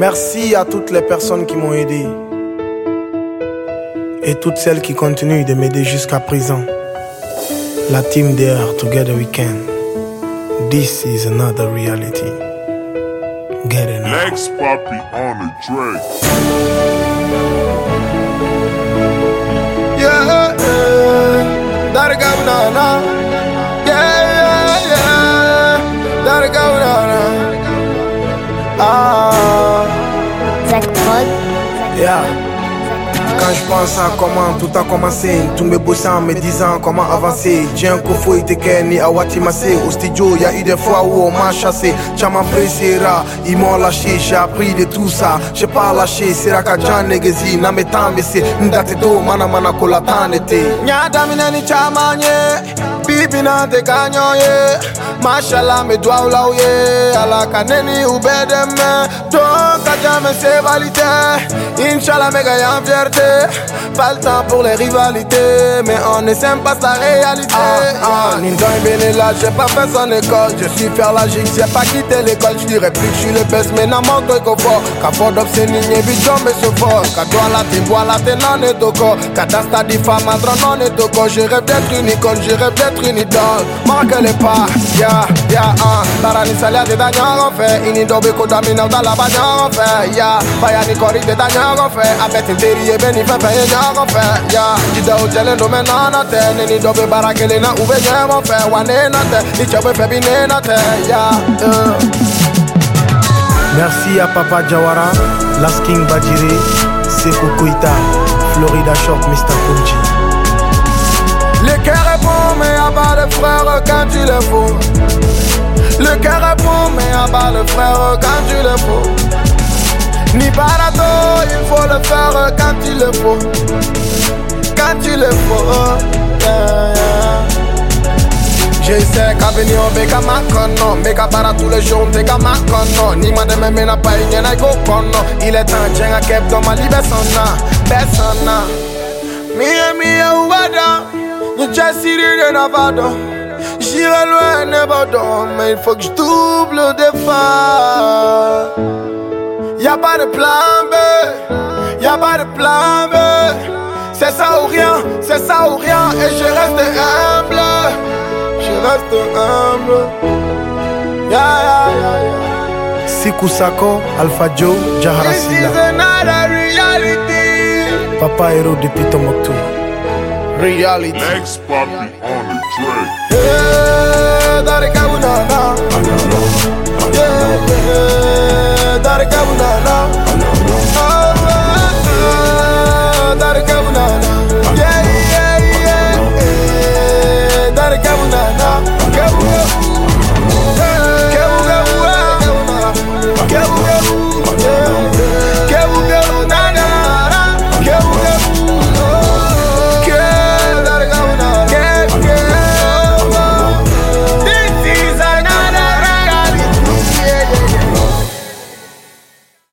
Merci à toutes les personnes qui m'ont aidé. Et toutes celles qui continuent de m'aider jusqu'à présent. La team DR, Together We Can. This is another reality. Get it on. Yeah. Quand je pense à comment tout a commencé, tous mes bossants me disant comment avancer. J'ai un kofo ni awati massé. Au studio, y a eu des fois où on m'a chassé. Chama presera, ils m'ont lâché, j'ai appris de tout ça. J'ai pas lâché, c'est la kajan negezi, na me tambese. Ndate do, mana mana kola tanete. nyata mina ni chamanye. Bibi na te kanyo ye. Mashallah me là où ye. Ala kaneni ubedeme. Donc à jamais c'est validé. Inch'Allah me gagne en Pas le temps pour les rivalités. Mais on ne s'aime pas sa réalité. Ah, ah. Nindon et Benella, j'ai pas fait son école. Je suis faire la gigue, j'ai pas quitté l'école. Je dirais plus que je suis le best, mais n'a manque de fort. Ka ford up c'est nigne, vite mais ce fort. Ka doit la te bois la te non est au corps. Ka dasta di femme, non est au corps. Je rêve d'être une icône, je rêve d'être une idole. Marque les pas, yeah, yeah, uh. Ni Ini dobe ba yeah Faya ni kori ebe ni fefe ye yeah Jide o jele no me nana te Nini dobe na Wane na te, ni ne na te, yeah, uh. Merci à Papa Jawara, Lasking Bajiri, Sekou Kita, Florida Shop, Mr. Kunji. Quand tu le faut. Le cœur est bon, mais à bas le frère quand tu le faut. Ni barato, il faut le faire quand il le faut. Quand il le faut. Yeah, yeah. Je sais qu'à venir on beka makono Beka bara tous les jours on beka Ni ma de me na pa inye na go Il est temps jenga kep dans ma libe sonna Besonna Mie mie ouada Ni chasiri de navado J'irai loin nebado Mais il faut que je double d'efforts Y'a pas de plan B Y'a pas de plan B. C'est ça ou rien, c'est ça ou rien Et je reste humble. Je reste humble. Yeah, yeah, yeah, yeah. Siku Sako, Alpha Joe, Jahara This is Silla. another reality. Papa Hero depuis Tombouctou. Reality Lex Poppy on the track. Yeah, that how we know now. Yeah, yeah